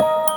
you